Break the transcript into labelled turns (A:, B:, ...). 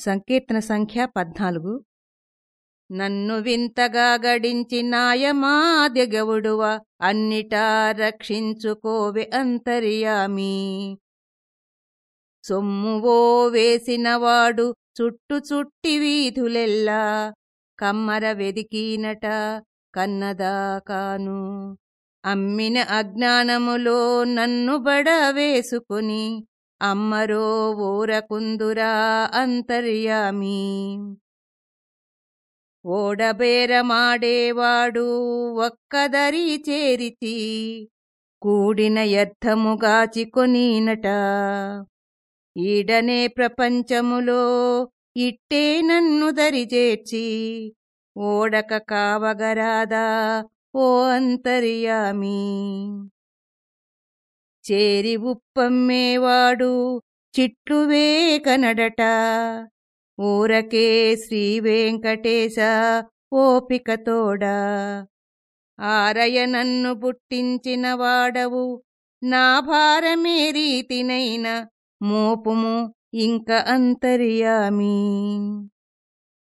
A: సంకీర్తన సంఖ్య పద్నాలుగు. నన్ను వింతగా గడించి నాయమాదిగవుడువ అన్నిటా రక్షించుకోవె అంతర్యామి. సొమ్మువో వేసినవాడు చుట్టు చుట్టి వీధులెల్లా కమ్మర వెదికీనట కన్నదాకాను. అమ్మిన అజ్ఞానములో నన్ను బడ వేసుకుని అమ్మరో ఊరకుందురా అంతర్యామి. ఓడబేరమాడేవాడు ఒక్కదరి చేరితి కూడిన యర్థముగాచికొనినట ఈడనే ప్రపంచములో ఇట్టే నన్ను దరిచేర్చి ఓడక కావగరాదా ఓ అంతర్యామి. చేరి ఉప్పమ్మేవాడు చిట్లువే కనడట ఊరకే శ్రీ ఓపికతోడా. ఆరయ నన్ను పుట్టించిన వాడవు నా భారమే రీతినైన మోపుము ఇంక అంతర్యామి.